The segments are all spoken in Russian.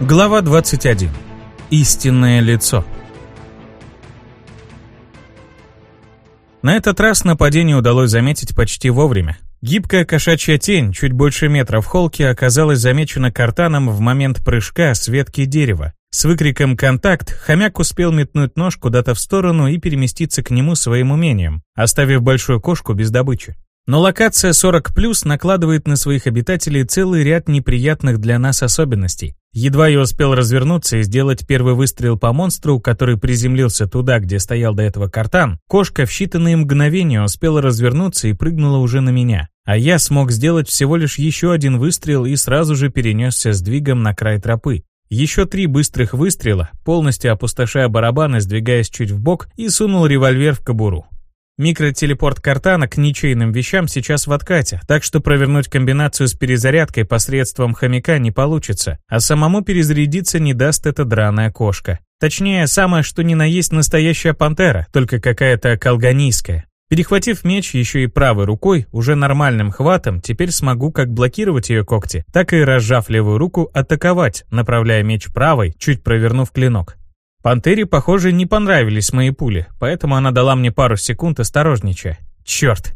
Глава 21. Истинное лицо. На этот раз нападение удалось заметить почти вовремя. Гибкая кошачья тень, чуть больше метра в холке, оказалась замечена картаном в момент прыжка с ветки дерева. С выкриком «Контакт!» хомяк успел метнуть нож куда-то в сторону и переместиться к нему своим умением, оставив большую кошку без добычи. Но локация 40+, накладывает на своих обитателей целый ряд неприятных для нас особенностей. Едва я успел развернуться и сделать первый выстрел по монстру, который приземлился туда, где стоял до этого картан, кошка в считанные мгновения успела развернуться и прыгнула уже на меня. А я смог сделать всего лишь еще один выстрел и сразу же перенесся сдвигом на край тропы. Еще три быстрых выстрела, полностью опустошая барабан и сдвигаясь чуть в бок, и сунул револьвер в кобуру. Микротелепорт Картана к ничейным вещам сейчас в откате, так что провернуть комбинацию с перезарядкой посредством хомяка не получится, а самому перезарядиться не даст эта драная кошка. Точнее, самое что ни на есть настоящая пантера, только какая-то колганийская. Перехватив меч еще и правой рукой, уже нормальным хватом, теперь смогу как блокировать ее когти, так и, разжав левую руку, атаковать, направляя меч правой, чуть провернув клинок. Пантере, похоже, не понравились мои пули, поэтому она дала мне пару секунд осторожничая. Черт.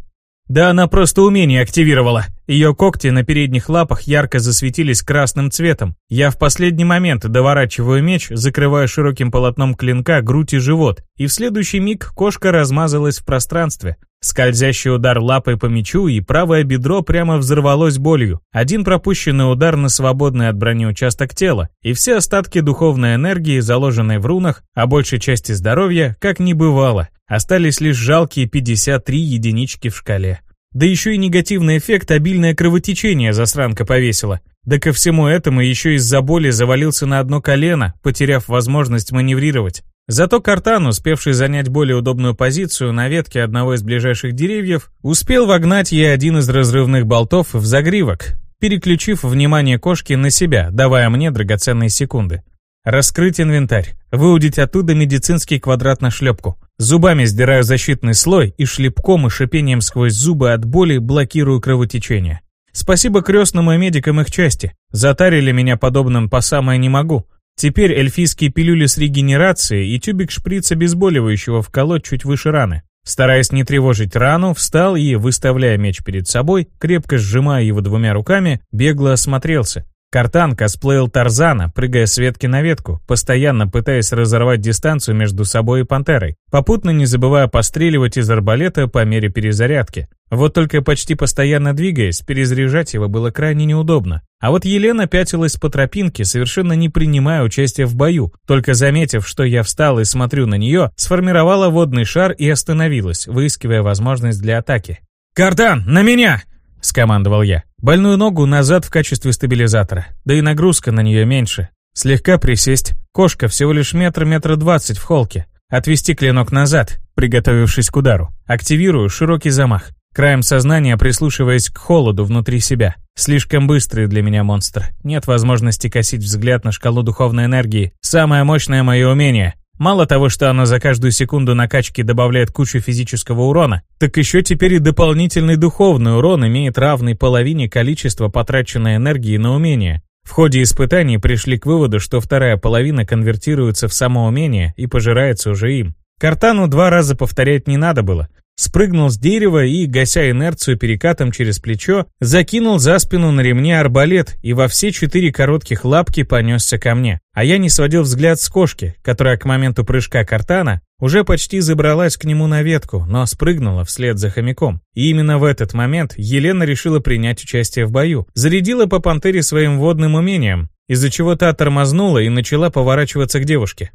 Да она просто умение активировала. Ее когти на передних лапах ярко засветились красным цветом. Я в последний момент доворачиваю меч, закрывая широким полотном клинка грудь и живот, и в следующий миг кошка размазалась в пространстве. Скользящий удар лапой по мечу, и правое бедро прямо взорвалось болью. Один пропущенный удар на свободный от брони участок тела, и все остатки духовной энергии, заложенной в рунах, а большей части здоровья, как не бывало. Остались лишь жалкие 53 единички в шкале. Да еще и негативный эффект обильное кровотечение засранка повесила. Да ко всему этому еще из-за боли завалился на одно колено, потеряв возможность маневрировать. Зато Картан, успевший занять более удобную позицию на ветке одного из ближайших деревьев, успел вогнать ей один из разрывных болтов в загривок, переключив внимание кошки на себя, давая мне драгоценные секунды. Раскрыть инвентарь, выудить оттуда медицинский квадрат на шлепку. Зубами сдираю защитный слой и шлепком и шипением сквозь зубы от боли блокирую кровотечение. Спасибо крестному и медикам их части. Затарили меня подобным по самое не могу. Теперь эльфийские пилюли с регенерацией и тюбик шприца обезболивающего вколоть чуть выше раны. Стараясь не тревожить рану, встал и, выставляя меч перед собой, крепко сжимая его двумя руками, бегло осмотрелся. Картан косплеил Тарзана, прыгая с ветки на ветку, постоянно пытаясь разорвать дистанцию между собой и пантерой, попутно не забывая постреливать из арбалета по мере перезарядки. Вот только почти постоянно двигаясь, перезаряжать его было крайне неудобно. А вот Елена пятилась по тропинке, совершенно не принимая участия в бою, только заметив, что я встал и смотрю на нее, сформировала водный шар и остановилась, выискивая возможность для атаки. «Картан, на меня!» — скомандовал я. Больную ногу назад в качестве стабилизатора, да и нагрузка на нее меньше. Слегка присесть. Кошка всего лишь метр-метр двадцать в холке. Отвести клинок назад, приготовившись к удару. Активирую широкий замах. Краем сознания прислушиваясь к холоду внутри себя. Слишком быстрый для меня монстр. Нет возможности косить взгляд на шкалу духовной энергии. Самое мощное мое умение. Мало того, что она за каждую секунду накачки добавляет кучу физического урона, так еще теперь и дополнительный духовный урон имеет равный половине количества потраченной энергии на умение. В ходе испытаний пришли к выводу, что вторая половина конвертируется в само умение и пожирается уже им. Картану два раза повторять не надо было. Спрыгнул с дерева и, гася инерцию перекатом через плечо, закинул за спину на ремне арбалет и во все четыре коротких лапки понесся ко мне. А я не сводил взгляд с кошки, которая к моменту прыжка картана уже почти забралась к нему на ветку, но спрыгнула вслед за хомяком. И именно в этот момент Елена решила принять участие в бою. Зарядила по пантере своим водным умением, из-за чего та тормознула и начала поворачиваться к девушке.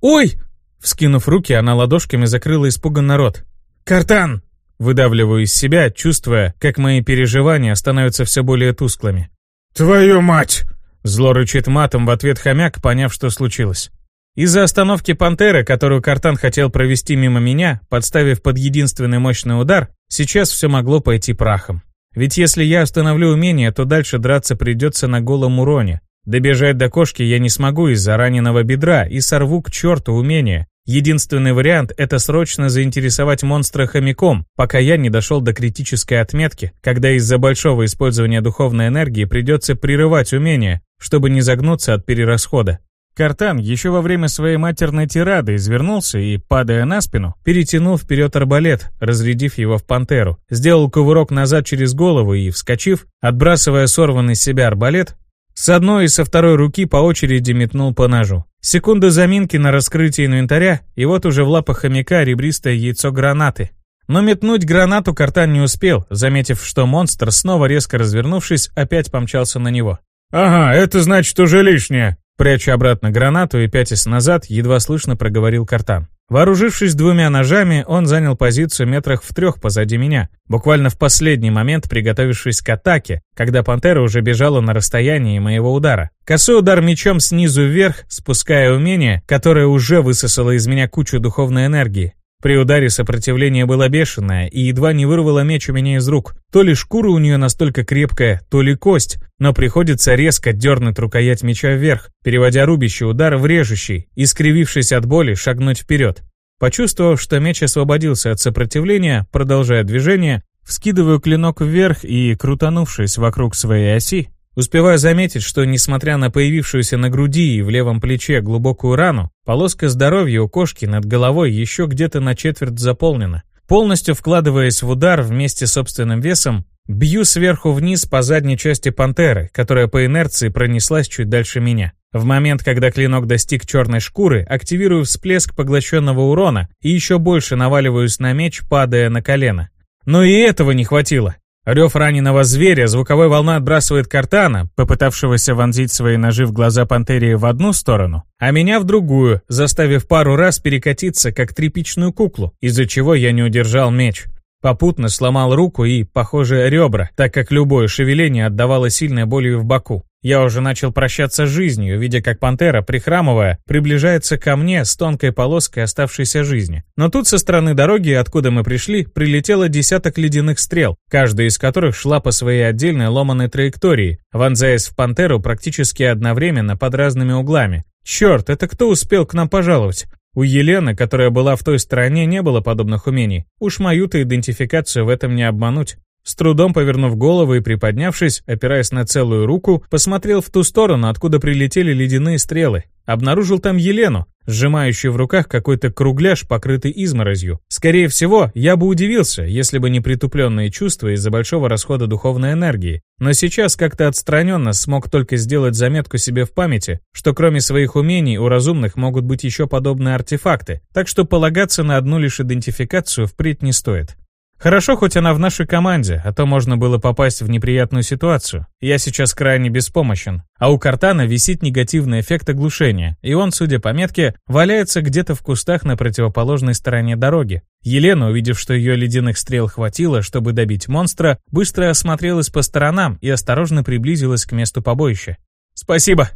«Ой!» Вскинув руки, она ладошками закрыла испуганный рот. «Картан!» Выдавливаю из себя, чувствуя, как мои переживания становятся все более тусклыми. «Твою мать!» Зло рычит матом в ответ хомяк, поняв, что случилось. Из-за остановки «Пантеры», которую Картан хотел провести мимо меня, подставив под единственный мощный удар, сейчас все могло пойти прахом. Ведь если я остановлю умение, то дальше драться придется на голом уроне. Добежать до кошки я не смогу из-за раненого бедра и сорву к черту умение, Единственный вариант — это срочно заинтересовать монстра хомяком, пока я не дошел до критической отметки, когда из-за большого использования духовной энергии придется прерывать умение, чтобы не загнуться от перерасхода. Картан еще во время своей матерной тирады извернулся и, падая на спину, перетянул вперед арбалет, разрядив его в пантеру, сделал кувырок назад через голову и, вскочив, отбрасывая сорванный с себя арбалет, с одной и со второй руки по очереди метнул по ножу. Секунда заминки на раскрытие инвентаря, и вот уже в лапах хомяка ребристое яйцо гранаты. Но метнуть гранату Картан не успел, заметив, что монстр, снова резко развернувшись, опять помчался на него. «Ага, это значит уже лишнее!» Пряча обратно гранату и пятясь назад, едва слышно проговорил Картан. Вооружившись двумя ножами, он занял позицию метрах в трех позади меня, буквально в последний момент приготовившись к атаке, когда пантера уже бежала на расстоянии моего удара. Косой удар мечом снизу вверх, спуская умение, которое уже высосало из меня кучу духовной энергии. При ударе сопротивление было бешеное и едва не вырвало меч у меня из рук. То ли шкура у нее настолько крепкая, то ли кость, но приходится резко дернуть рукоять меча вверх, переводя рубящий удар в режущий, и, скривившись от боли, шагнуть вперед. Почувствовав, что меч освободился от сопротивления, продолжая движение, вскидываю клинок вверх и, крутанувшись вокруг своей оси, Успеваю заметить, что, несмотря на появившуюся на груди и в левом плече глубокую рану, полоска здоровья у кошки над головой еще где-то на четверть заполнена. Полностью вкладываясь в удар вместе с собственным весом, бью сверху вниз по задней части пантеры, которая по инерции пронеслась чуть дальше меня. В момент, когда клинок достиг черной шкуры, активирую всплеск поглощенного урона и еще больше наваливаюсь на меч, падая на колено. Но и этого не хватило. Рев раненого зверя, звуковой волна отбрасывает картана, попытавшегося вонзить свои ножи в глаза пантерии в одну сторону, а меня в другую, заставив пару раз перекатиться, как тряпичную куклу, из-за чего я не удержал меч. Попутно сломал руку и, похоже, ребра, так как любое шевеление отдавало сильной болью в боку. Я уже начал прощаться с жизнью, видя, как пантера, прихрамывая, приближается ко мне с тонкой полоской оставшейся жизни. Но тут со стороны дороги, откуда мы пришли, прилетело десяток ледяных стрел, каждая из которых шла по своей отдельной ломаной траектории, вонзаясь в пантеру практически одновременно под разными углами. Черт, это кто успел к нам пожаловать? У Елены, которая была в той стороне, не было подобных умений. Уж мою-то идентификацию в этом не обмануть. С трудом повернув голову и приподнявшись, опираясь на целую руку, посмотрел в ту сторону, откуда прилетели ледяные стрелы. Обнаружил там Елену, сжимающую в руках какой-то кругляш, покрытый изморозью. Скорее всего, я бы удивился, если бы не притупленные чувства из-за большого расхода духовной энергии. Но сейчас как-то отстраненно смог только сделать заметку себе в памяти, что кроме своих умений у разумных могут быть еще подобные артефакты, так что полагаться на одну лишь идентификацию впредь не стоит. Хорошо, хоть она в нашей команде, а то можно было попасть в неприятную ситуацию. Я сейчас крайне беспомощен. А у Картана висит негативный эффект оглушения, и он, судя по метке, валяется где-то в кустах на противоположной стороне дороги. Елена, увидев, что ее ледяных стрел хватило, чтобы добить монстра, быстро осмотрелась по сторонам и осторожно приблизилась к месту побоища. «Спасибо!»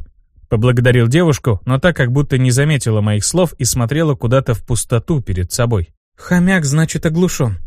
Поблагодарил девушку, но так как будто не заметила моих слов и смотрела куда-то в пустоту перед собой. «Хомяк, значит, оглушен»,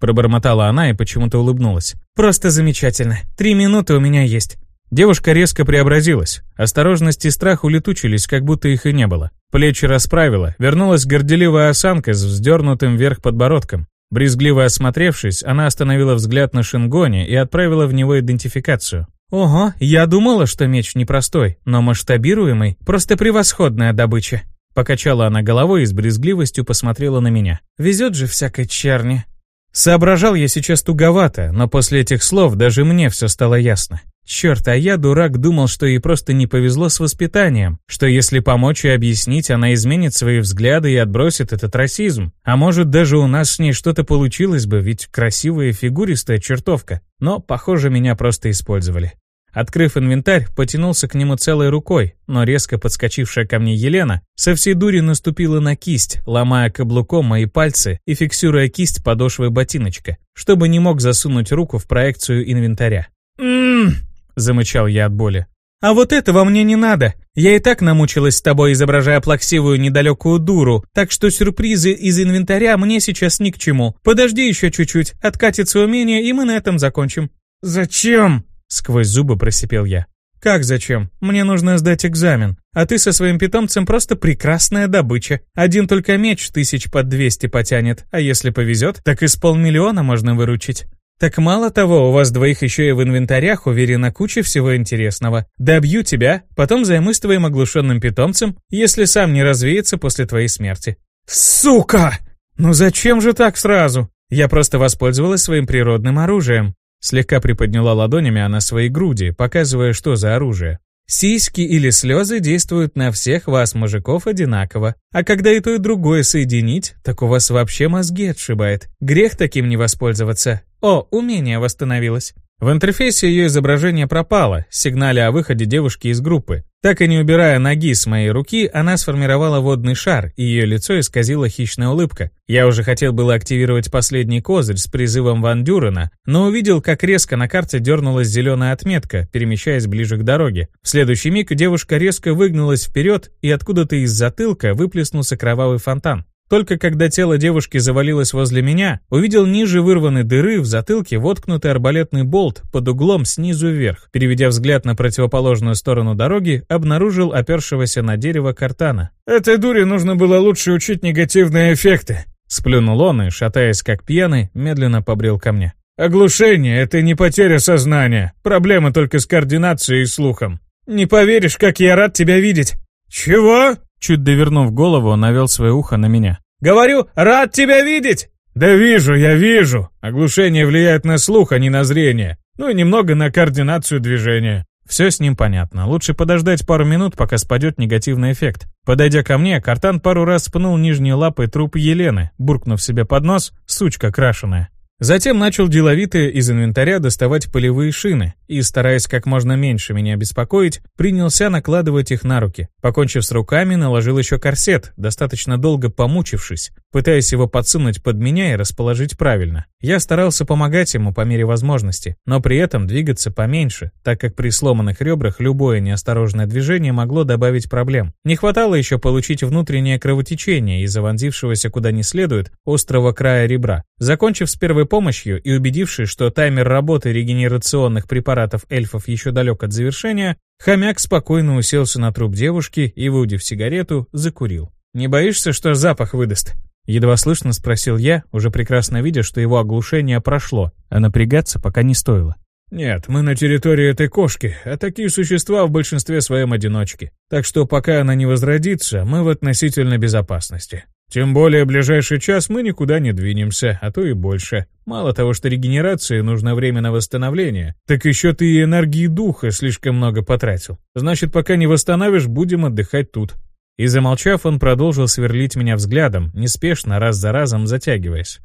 Пробормотала она и почему-то улыбнулась. «Просто замечательно. Три минуты у меня есть». Девушка резко преобразилась. Осторожность и страх улетучились, как будто их и не было. Плечи расправила, вернулась горделивая осанка с вздернутым вверх подбородком. Брезгливо осмотревшись, она остановила взгляд на Шингоне и отправила в него идентификацию. «Ого, я думала, что меч непростой, но масштабируемый, просто превосходная добыча». Покачала она головой и с брезгливостью посмотрела на меня. «Везет же всякой черни». Соображал я сейчас туговато, но после этих слов даже мне все стало ясно. Черт, а я, дурак, думал, что ей просто не повезло с воспитанием, что если помочь и объяснить, она изменит свои взгляды и отбросит этот расизм. А может, даже у нас с ней что-то получилось бы, ведь красивая фигуристая чертовка. Но, похоже, меня просто использовали. Открыв инвентарь, потянулся к нему целой рукой, но резко подскочившая ко мне Елена со всей дури наступила на кисть, ломая каблуком мои пальцы и фиксируя кисть подошвой ботиночка, чтобы не мог засунуть руку в проекцию инвентаря. «М-м-м!» замычал я от боли. «А вот этого мне не надо. Я и так намучилась с тобой, изображая плаксивую недалекую дуру, так что сюрпризы из инвентаря мне сейчас ни к чему. Подожди еще чуть-чуть, откатится умение, и мы на этом закончим». «Зачем?» Сквозь зубы просипел я. «Как зачем? Мне нужно сдать экзамен. А ты со своим питомцем просто прекрасная добыча. Один только меч тысяч под двести потянет, а если повезет, так и с полмиллиона можно выручить». «Так мало того, у вас двоих еще и в инвентарях уверена куча всего интересного. Добью тебя, потом займусь твоим оглушенным питомцем, если сам не развеется после твоей смерти». «Сука! Ну зачем же так сразу?» Я просто воспользовалась своим природным оружием. Слегка приподняла ладонями она свои груди, показывая, что за оружие. Сиськи или слезы действуют на всех вас, мужиков, одинаково. А когда и то, и другое соединить, так у вас вообще мозги отшибает. Грех таким не воспользоваться. О, умение восстановилось. В интерфейсе ее изображение пропало, сигнале о выходе девушки из группы. Так и не убирая ноги с моей руки, она сформировала водный шар, и ее лицо исказила хищная улыбка. Я уже хотел было активировать последний козырь с призывом Ван Дюрена, но увидел, как резко на карте дернулась зеленая отметка, перемещаясь ближе к дороге. В следующий миг девушка резко выгнулась вперед, и откуда-то из затылка выплеснулся кровавый фонтан. Только когда тело девушки завалилось возле меня, увидел ниже вырванной дыры в затылке воткнутый арбалетный болт под углом снизу вверх. Переведя взгляд на противоположную сторону дороги, обнаружил опершегося на дерево картана. «Этой дуре нужно было лучше учить негативные эффекты», Сплюнул он и, шатаясь как пьяный, медленно побрел ко мне. «Оглушение — это не потеря сознания. Проблема только с координацией и слухом. Не поверишь, как я рад тебя видеть!» «Чего?» Чуть довернув голову, он навел свое ухо на меня. «Говорю, рад тебя видеть!» «Да вижу, я вижу! Оглушение влияет на слух, а не на зрение. Ну и немного на координацию движения». Все с ним понятно. Лучше подождать пару минут, пока спадет негативный эффект. Подойдя ко мне, Картан пару раз пнул нижней лапой труп Елены, буркнув себе под нос «сучка крашеная». Затем начал деловито из инвентаря доставать полевые шины и, стараясь как можно меньше меня беспокоить, принялся накладывать их на руки. Покончив с руками, наложил еще корсет, достаточно долго помучившись, пытаясь его подсунуть под меня и расположить правильно. Я старался помогать ему по мере возможности, но при этом двигаться поменьше, так как при сломанных ребрах любое неосторожное движение могло добавить проблем. Не хватало еще получить внутреннее кровотечение из-за вонзившегося куда не следует острого края ребра. Закончив с первой помощью и убедившись, что таймер работы регенерационных препаратов эльфов еще далек от завершения, хомяк спокойно уселся на труп девушки и, выудив сигарету, закурил. «Не боишься, что запах выдаст?» Едва слышно спросил я, уже прекрасно видя, что его оглушение прошло, а напрягаться пока не стоило. «Нет, мы на территории этой кошки, а такие существа в большинстве своем одиночки. Так что пока она не возродится, мы в относительной безопасности. Тем более ближайший час мы никуда не двинемся, а то и больше. Мало того, что регенерации нужно время на восстановление, так еще ты и энергии духа слишком много потратил. Значит, пока не восстановишь, будем отдыхать тут. И замолчав, он продолжил сверлить меня взглядом, неспешно, раз за разом затягиваясь.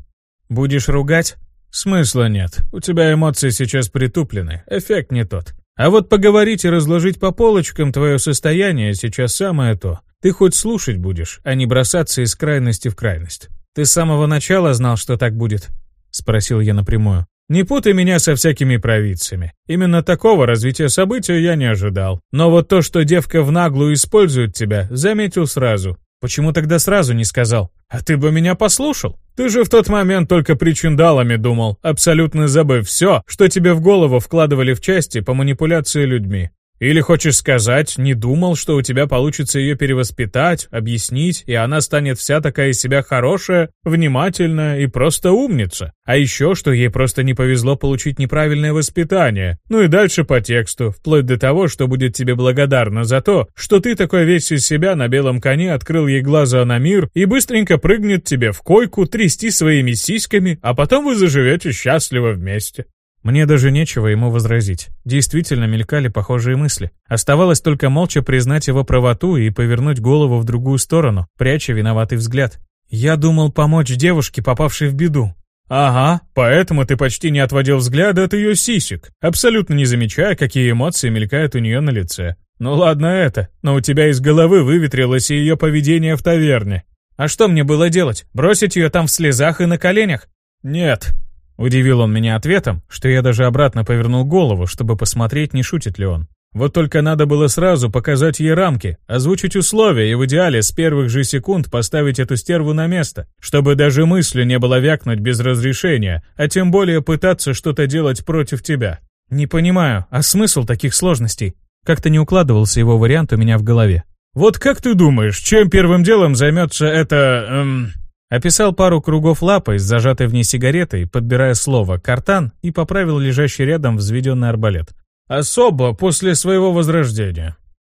«Будешь ругать?» «Смысла нет. У тебя эмоции сейчас притуплены, эффект не тот. А вот поговорить и разложить по полочкам твое состояние сейчас самое то. Ты хоть слушать будешь, а не бросаться из крайности в крайность. Ты с самого начала знал, что так будет?» — спросил я напрямую. «Не путай меня со всякими провидцами. Именно такого развития события я не ожидал. Но вот то, что девка в наглую использует тебя, заметил сразу. Почему тогда сразу не сказал? А ты бы меня послушал? Ты же в тот момент только причиндалами думал, абсолютно забыв все, что тебе в голову вкладывали в части по манипуляции людьми. Или хочешь сказать, не думал, что у тебя получится ее перевоспитать, объяснить, и она станет вся такая из себя хорошая, внимательная и просто умница. А еще, что ей просто не повезло получить неправильное воспитание. Ну и дальше по тексту, вплоть до того, что будет тебе благодарна за то, что ты такой весь из себя на белом коне открыл ей глаза на мир и быстренько прыгнет тебе в койку трясти своими сиськами, а потом вы заживете счастливо вместе. Мне даже нечего ему возразить. Действительно мелькали похожие мысли. Оставалось только молча признать его правоту и повернуть голову в другую сторону, пряча виноватый взгляд. Я думал помочь девушке, попавшей в беду. «Ага, поэтому ты почти не отводил взгляда от ее сисек, абсолютно не замечая, какие эмоции мелькают у нее на лице. Ну ладно это, но у тебя из головы выветрилось и ее поведение в таверне. А что мне было делать? Бросить ее там в слезах и на коленях? Нет, Удивил он меня ответом, что я даже обратно повернул голову, чтобы посмотреть, не шутит ли он. Вот только надо было сразу показать ей рамки, озвучить условия и в идеале с первых же секунд поставить эту стерву на место, чтобы даже мысли не было вякнуть без разрешения, а тем более пытаться что-то делать против тебя. Не понимаю, а смысл таких сложностей? Как-то не укладывался его вариант у меня в голове. «Вот как ты думаешь, чем первым делом займется это... Эм...» Описал пару кругов лапой с зажатой в ней сигаретой, подбирая слово «картан» и поправил лежащий рядом взведенный арбалет. «Особо после своего возрождения».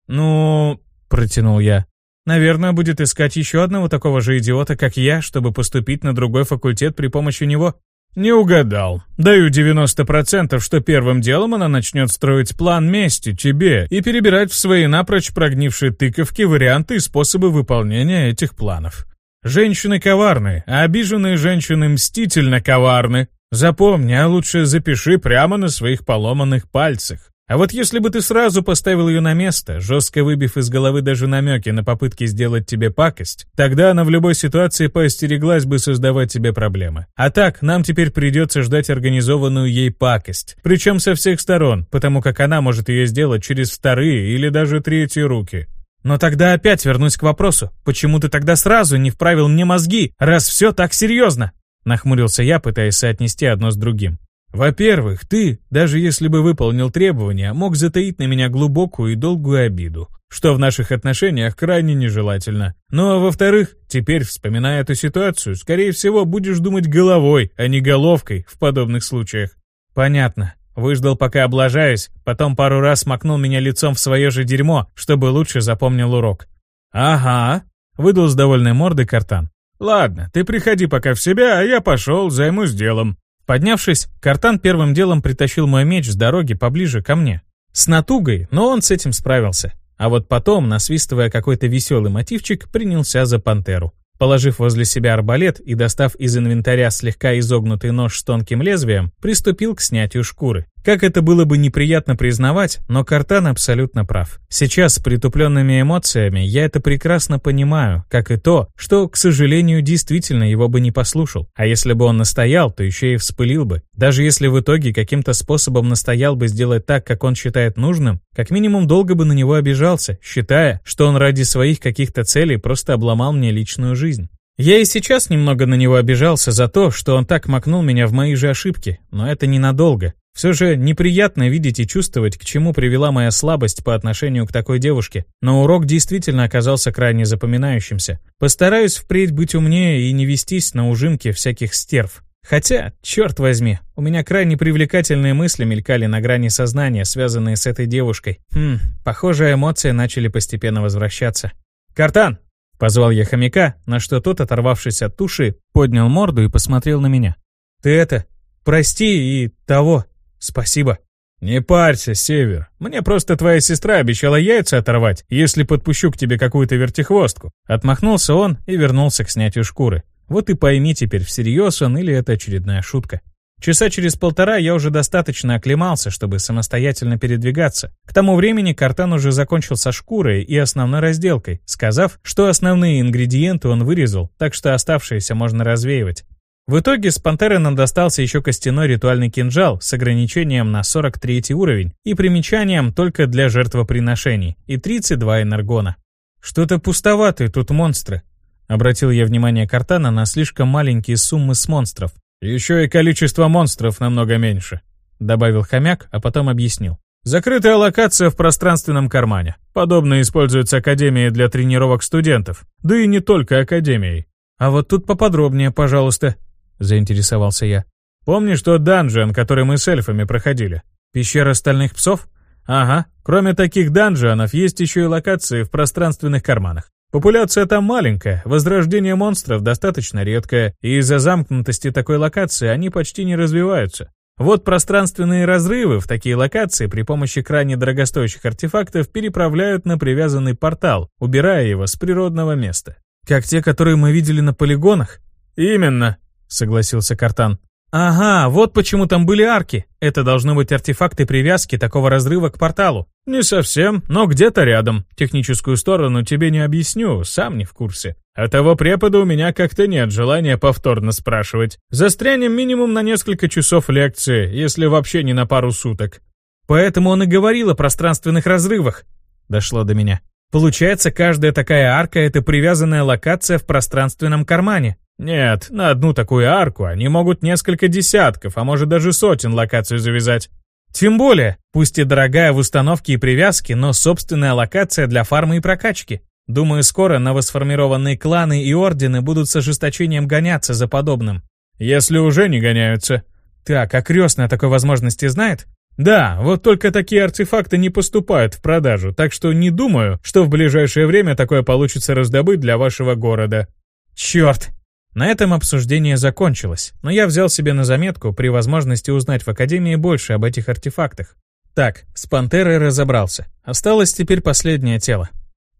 «Ну...» — протянул я. «Наверное, будет искать еще одного такого же идиота, как я, чтобы поступить на другой факультет при помощи него». «Не угадал. Даю 90%, что первым делом она начнет строить план мести тебе и перебирать в свои напрочь прогнившие тыковки варианты и способы выполнения этих планов. Женщины коварны, а обиженные женщины мстительно коварны. Запомни, а лучше запиши прямо на своих поломанных пальцах. А вот если бы ты сразу поставил ее на место, жестко выбив из головы даже намеки на попытки сделать тебе пакость, тогда она в любой ситуации поостереглась бы создавать тебе проблемы. А так, нам теперь придется ждать организованную ей пакость. Причем со всех сторон, потому как она может ее сделать через вторые или даже третьи руки. Но тогда опять вернусь к вопросу, почему ты тогда сразу не вправил мне мозги, раз все так серьезно? Нахмурился я, пытаясь соотнести одно с другим. Во-первых, ты, даже если бы выполнил требования, мог затаить на меня глубокую и долгую обиду, что в наших отношениях крайне нежелательно. Ну а во-вторых, теперь, вспоминая эту ситуацию, скорее всего, будешь думать головой, а не головкой в подобных случаях. Понятно. Выждал, пока облажаюсь, потом пару раз макнул меня лицом в свое же дерьмо, чтобы лучше запомнил урок. «Ага», — выдал с довольной мордой картан. «Ладно, ты приходи пока в себя, а я пошел, займусь делом». Поднявшись, Картан первым делом притащил мой меч с дороги поближе ко мне. С натугой, но он с этим справился. А вот потом, насвистывая какой-то веселый мотивчик, принялся за пантеру. Положив возле себя арбалет и достав из инвентаря слегка изогнутый нож с тонким лезвием, приступил к снятию шкуры. Как это было бы неприятно признавать, но Картан абсолютно прав. Сейчас с притупленными эмоциями я это прекрасно понимаю, как и то, что, к сожалению, действительно его бы не послушал. А если бы он настоял, то еще и вспылил бы. Даже если в итоге каким-то способом настоял бы сделать так, как он считает нужным, как минимум долго бы на него обижался, считая, что он ради своих каких-то целей просто обломал мне личную жизнь. Я и сейчас немного на него обижался за то, что он так макнул меня в мои же ошибки, но это ненадолго. Все же неприятно видеть и чувствовать, к чему привела моя слабость по отношению к такой девушке. Но урок действительно оказался крайне запоминающимся. Постараюсь впредь быть умнее и не вестись на ужимки всяких стерв. Хотя, черт возьми, у меня крайне привлекательные мысли мелькали на грани сознания, связанные с этой девушкой. Хм, похоже, эмоции начали постепенно возвращаться. «Картан!» — позвал я хомяка, на что тот, оторвавшись от туши, поднял морду и посмотрел на меня. «Ты это, прости и того, «Спасибо». «Не парься, Север. Мне просто твоя сестра обещала яйца оторвать, если подпущу к тебе какую-то вертихвостку». Отмахнулся он и вернулся к снятию шкуры. Вот и пойми теперь, всерьез он или это очередная шутка. Часа через полтора я уже достаточно оклемался, чтобы самостоятельно передвигаться. К тому времени картан уже закончил со шкурой и основной разделкой, сказав, что основные ингредиенты он вырезал, так что оставшиеся можно развеивать. В итоге с пантеры нам достался еще костяной ритуальный кинжал с ограничением на 43 уровень и примечанием только для жертвоприношений и 32 энергона. «Что-то пустоватые тут монстры», — обратил я внимание Картана на слишком маленькие суммы с монстров. «Еще и количество монстров намного меньше», — добавил хомяк, а потом объяснил. «Закрытая локация в пространственном кармане. Подобное используется Академией для тренировок студентов. Да и не только Академией. А вот тут поподробнее, пожалуйста», — заинтересовался я. «Помнишь тот данжен, который мы с эльфами проходили? Пещера стальных псов?» «Ага. Кроме таких данженов, есть еще и локации в пространственных карманах. Популяция там маленькая, возрождение монстров достаточно редкое, и из-за замкнутости такой локации они почти не развиваются. Вот пространственные разрывы в такие локации при помощи крайне дорогостоящих артефактов переправляют на привязанный портал, убирая его с природного места. Как те, которые мы видели на полигонах? Именно. — согласился Картан. «Ага, вот почему там были арки. Это должны быть артефакты привязки такого разрыва к порталу». «Не совсем, но где-то рядом. Техническую сторону тебе не объясню, сам не в курсе. А того препода у меня как-то нет желания повторно спрашивать. Застрянем минимум на несколько часов лекции, если вообще не на пару суток». «Поэтому он и говорил о пространственных разрывах», — дошло до меня. «Получается, каждая такая арка — это привязанная локация в пространственном кармане». Нет, на одну такую арку они могут несколько десятков, а может даже сотен локаций завязать. Тем более, пусть и дорогая в установке и привязке, но собственная локация для фармы и прокачки. Думаю, скоро новосформированные кланы и ордены будут с ожесточением гоняться за подобным. Если уже не гоняются. Так, а крестный о такой возможности знает? Да, вот только такие артефакты не поступают в продажу, так что не думаю, что в ближайшее время такое получится раздобыть для вашего города. Черт! На этом обсуждение закончилось, но я взял себе на заметку при возможности узнать в Академии больше об этих артефактах. Так, с пантерой разобрался. Осталось теперь последнее тело.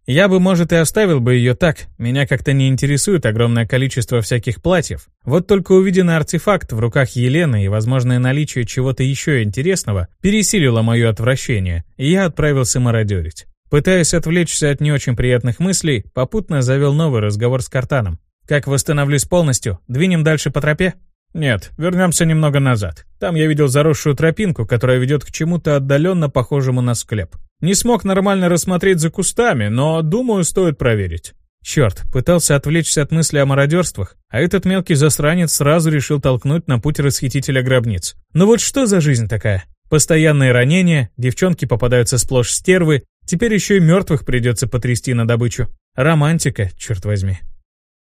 Я бы, может, и оставил бы ее так, меня как-то не интересует огромное количество всяких платьев. Вот только увиденный артефакт в руках Елены и возможное наличие чего-то еще интересного пересилило мое отвращение, и я отправился мародерить. Пытаясь отвлечься от не очень приятных мыслей, попутно завел новый разговор с Картаном. «Как восстановлюсь полностью? Двинем дальше по тропе?» «Нет, вернемся немного назад. Там я видел заросшую тропинку, которая ведет к чему-то отдаленно похожему на склеп. Не смог нормально рассмотреть за кустами, но, думаю, стоит проверить». Черт, пытался отвлечься от мысли о мародерствах, а этот мелкий засранец сразу решил толкнуть на путь расхитителя гробниц. Ну вот что за жизнь такая? Постоянные ранения, девчонки попадаются сплошь стервы, теперь еще и мертвых придется потрясти на добычу. Романтика, черт возьми.